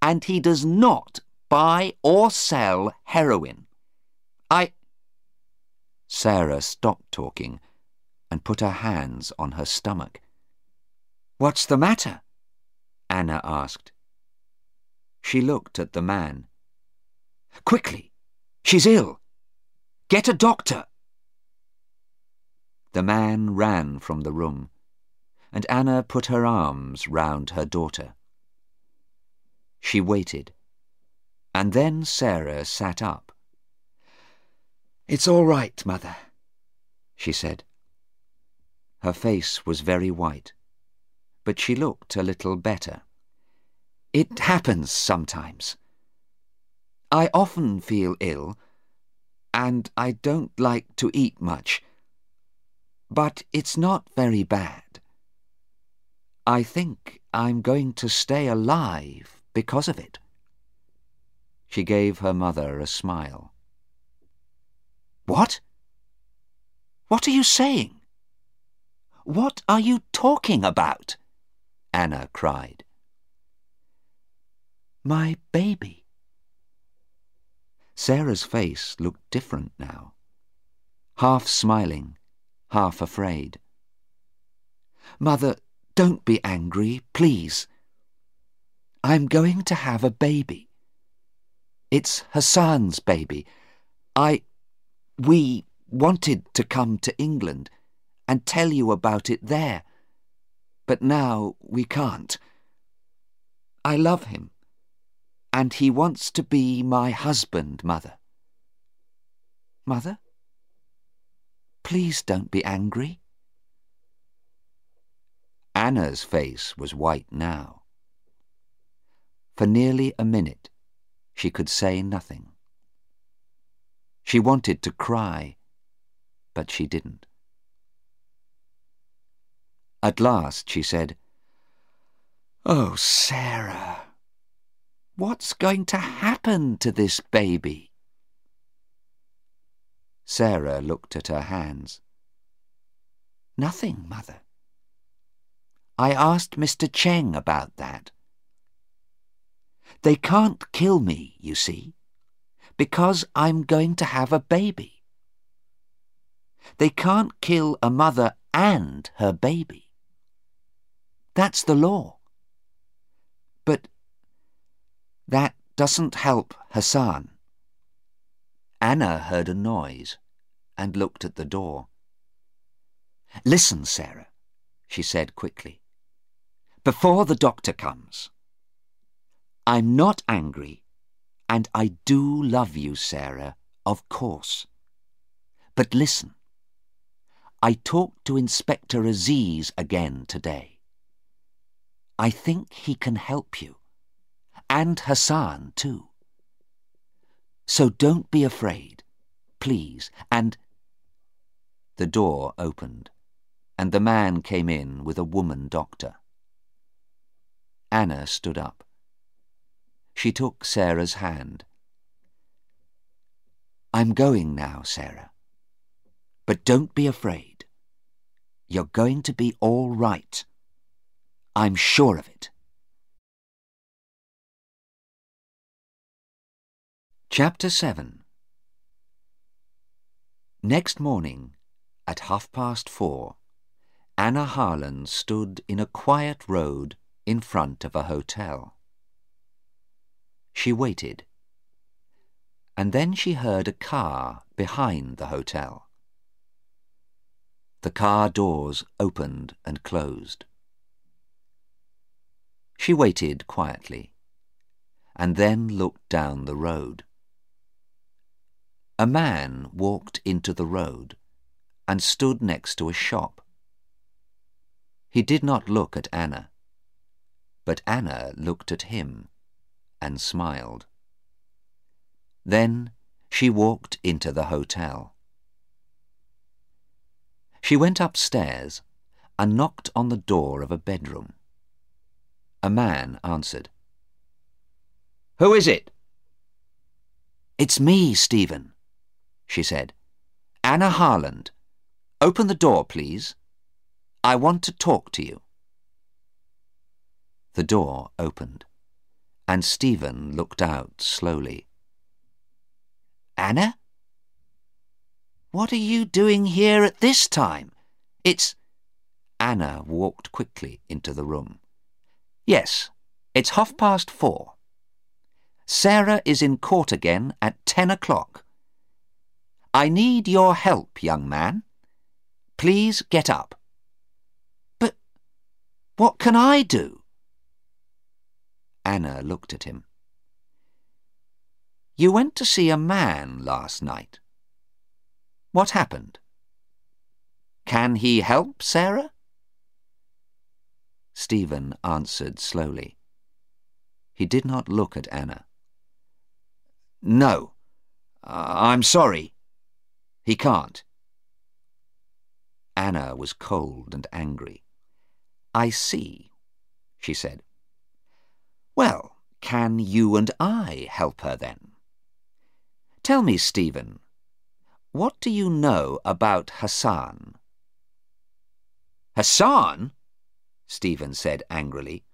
And he does not buy or sell heroin. I... Sarah stopped talking and put her hands on her stomach. What's the matter? Anna asked. She looked at the man. Quickly! She's ill! Get a doctor! The man ran from the room, and Anna put her arms round her daughter. She waited, and then Sarah sat up. It's all right, Mother, she said. Her face was very white, but she looked a little better. It happens sometimes. I often feel ill, and I don't like to eat much. But it's not very bad. I think I'm going to stay alive because of it. She gave her mother a smile. What? What are you saying? What are you talking about? Anna cried. My baby. Sarah's face looked different now, half smiling, half afraid. Mother, don't be angry, please. I'm going to have a baby. It's Hassan's baby. I... We wanted to come to England and tell you about it there, but now we can't. I love him, and he wants to be my husband, Mother. Mother? Please don't be angry. Anna's face was white now. For nearly a minute, she could say nothing. She wanted to cry, but she didn't. At last she said, Oh, Sarah, what's going to happen to this baby? Sarah looked at her hands. Nothing, Mother. I asked Mr. Cheng about that. They can't kill me, you see, because I'm going to have a baby. They can't kill a mother and her baby. That's the law. But that doesn't help Hassan. Anna heard a noise and looked at the door. Listen, Sarah, she said quickly. Before the doctor comes. I'm not angry, and I do love you, Sarah, of course. But listen. I talked to Inspector Aziz again today. I think he can help you, and Hassan too. So don't be afraid, please, and... The door opened, and the man came in with a woman doctor. Anna stood up. She took Sarah's hand. I'm going now, Sarah. But don't be afraid. You're going to be all right. I'm sure of it. Chapter 7 Next morning, at half past four, Anna Harland stood in a quiet road in front of a hotel. She waited, and then she heard a car behind the hotel. The car doors opened and closed. She waited quietly, and then looked down the road. A man walked into the road and stood next to a shop. He did not look at Anna, but Anna looked at him and smiled. Then she walked into the hotel. She went upstairs and knocked on the door of a bedroom. A man answered. Who is it? It's me, Stephen she said. Anna Harland, open the door, please. I want to talk to you. The door opened, and Stephen looked out slowly. Anna? What are you doing here at this time? It's... Anna walked quickly into the room. Yes, it's half past four. Sarah is in court again at ten o'clock. I need your help, young man. Please get up. But what can I do? Anna looked at him. You went to see a man last night. What happened? Can he help Sarah? Stephen answered slowly. He did not look at Anna. No, I'm sorry. He can't. Anna was cold and angry. I see, she said. Well, can you and I help her then? Tell me, Stephen, what do you know about Hassan? Hassan? Stephen said angrily.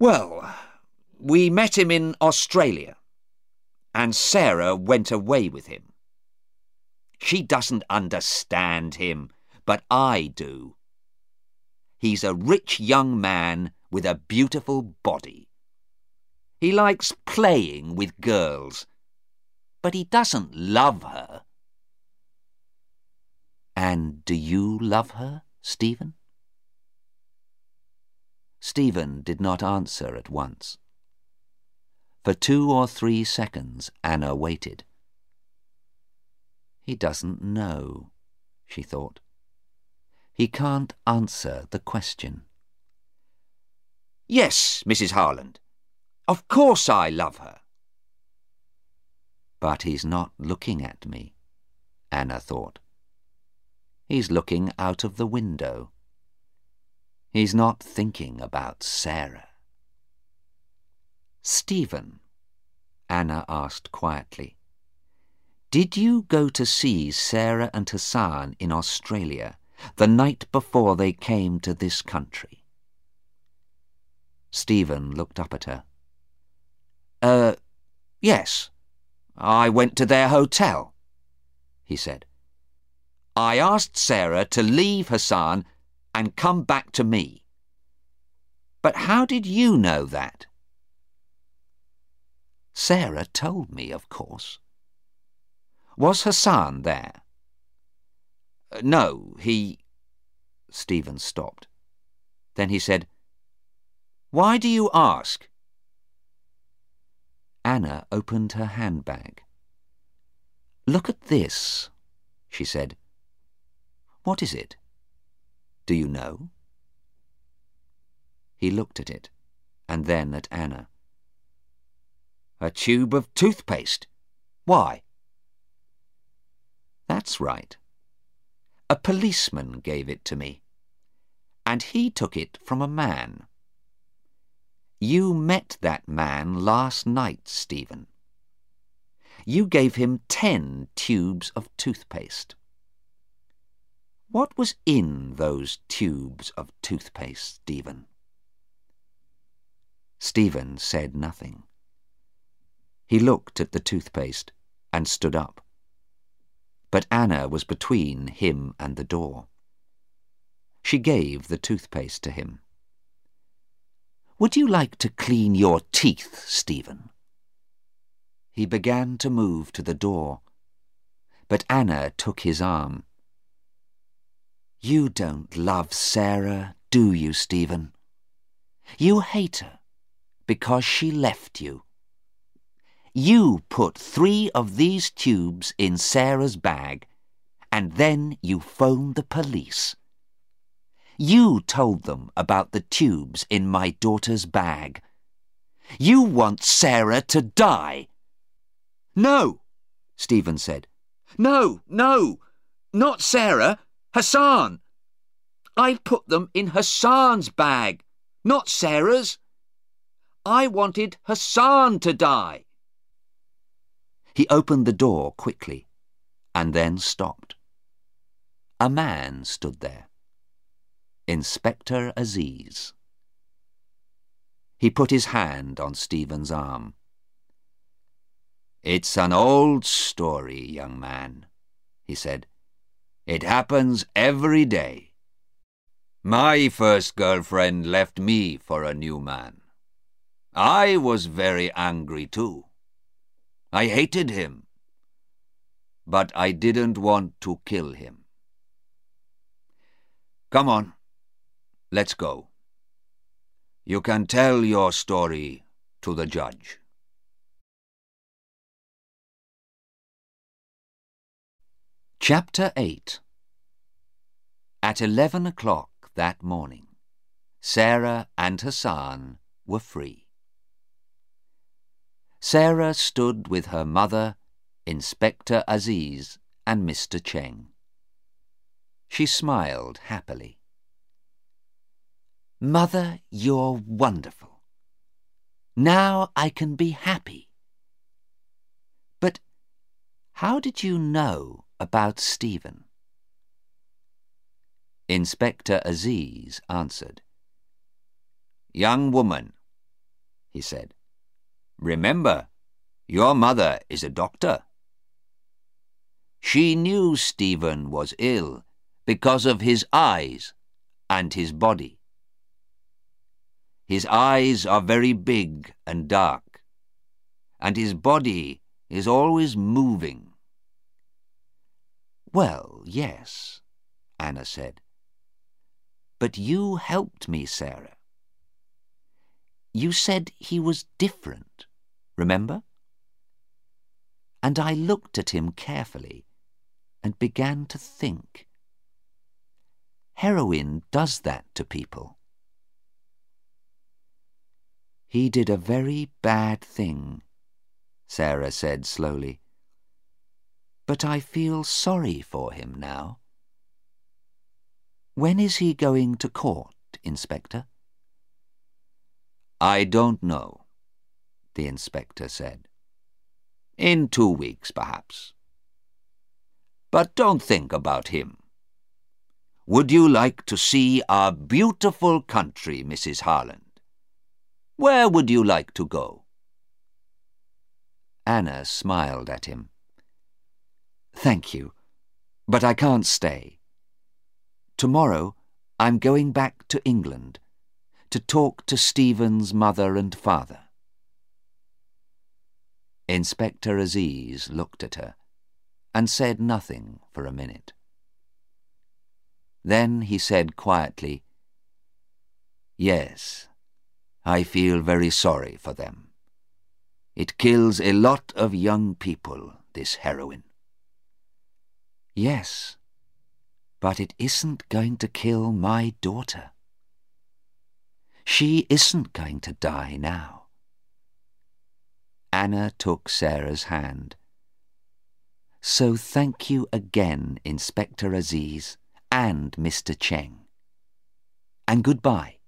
Well, we met him in Australia, and Sarah went away with him. She doesn't understand him, but I do. He's a rich young man with a beautiful body. He likes playing with girls, but he doesn't love her. And do you love her, Stephen? Stephen did not answer at once. For two or three seconds Anna waited. He doesn't know, she thought. He can't answer the question. Yes, Mrs. Harland. Of course I love her. But he's not looking at me, Anna thought. He's looking out of the window. He's not thinking about Sarah. Stephen, Anna asked quietly, did you go to see Sarah and Hassan in Australia the night before they came to this country? Stephen looked up at her. Uh, yes. I went to their hotel, he said. I asked Sarah to leave Hassan and come back to me. But how did you know that? Sarah told me, of course. Was Hassan there? Uh, no, he... Stephen stopped. Then he said, Why do you ask? Anna opened her handbag. Look at this, she said. What is it? Do you know? He looked at it, and then at Anna. A tube of toothpaste. Why? That's right. A policeman gave it to me, and he took it from a man. You met that man last night, Stephen. You gave him ten tubes of toothpaste. What was in those tubes of toothpaste, Stephen? Stephen said nothing. He looked at the toothpaste and stood up. But Anna was between him and the door. She gave the toothpaste to him. Would you like to clean your teeth, Stephen? He began to move to the door, but Anna took his arm. You don't love Sarah, do you, Stephen? You hate her because she left you. You put three of these tubes in Sarah's bag, and then you phoned the police. You told them about the tubes in my daughter's bag. You want Sarah to die. No, Stephen said. No, no, not Sarah, Hassan. I put them in Hassan's bag, not Sarah's. I wanted Hassan to die. He opened the door quickly and then stopped. A man stood there. Inspector Aziz. He put his hand on Stephen's arm. It's an old story, young man, he said. It happens every day. My first girlfriend left me for a new man. I was very angry too. I hated him. But I didn't want to kill him. Come on, let's go. You can tell your story to the judge. Chapter 8 At eleven o'clock that morning, Sarah and Hassan were free. Sarah stood with her mother, Inspector Aziz, and Mr. Cheng. She smiled happily. Mother, you're wonderful. Now I can be happy. But how did you know about Stephen? Inspector Aziz answered. Young woman, he said, Remember, your mother is a doctor. She knew Stephen was ill because of his eyes and his body. His eyes are very big and dark, and his body is always moving. Well, yes, Anna said. But you helped me, Sarah. You said he was different remember? And I looked at him carefully and began to think. Heroin does that to people. He did a very bad thing, Sarah said slowly. But I feel sorry for him now. When is he going to court, Inspector? I don't know the inspector said. In two weeks, perhaps. But don't think about him. Would you like to see our beautiful country, Mrs. Harland? Where would you like to go? Anna smiled at him. Thank you, but I can't stay. Tomorrow I'm going back to England to talk to Stephen's mother and father. Inspector Aziz looked at her and said nothing for a minute. Then he said quietly, Yes, I feel very sorry for them. It kills a lot of young people, this heroin. Yes, but it isn't going to kill my daughter. She isn't going to die now. Anna took Sarah's hand. So thank you again, Inspector Aziz and Mr. Cheng. And goodbye.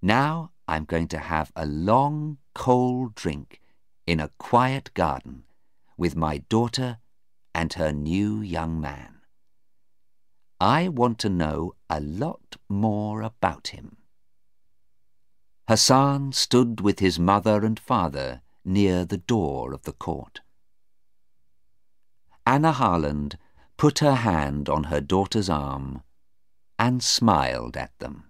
Now I'm going to have a long, cold drink in a quiet garden with my daughter and her new young man. I want to know a lot more about him. Hassan stood with his mother and father near the door of the court. Anna Harland put her hand on her daughter's arm and smiled at them.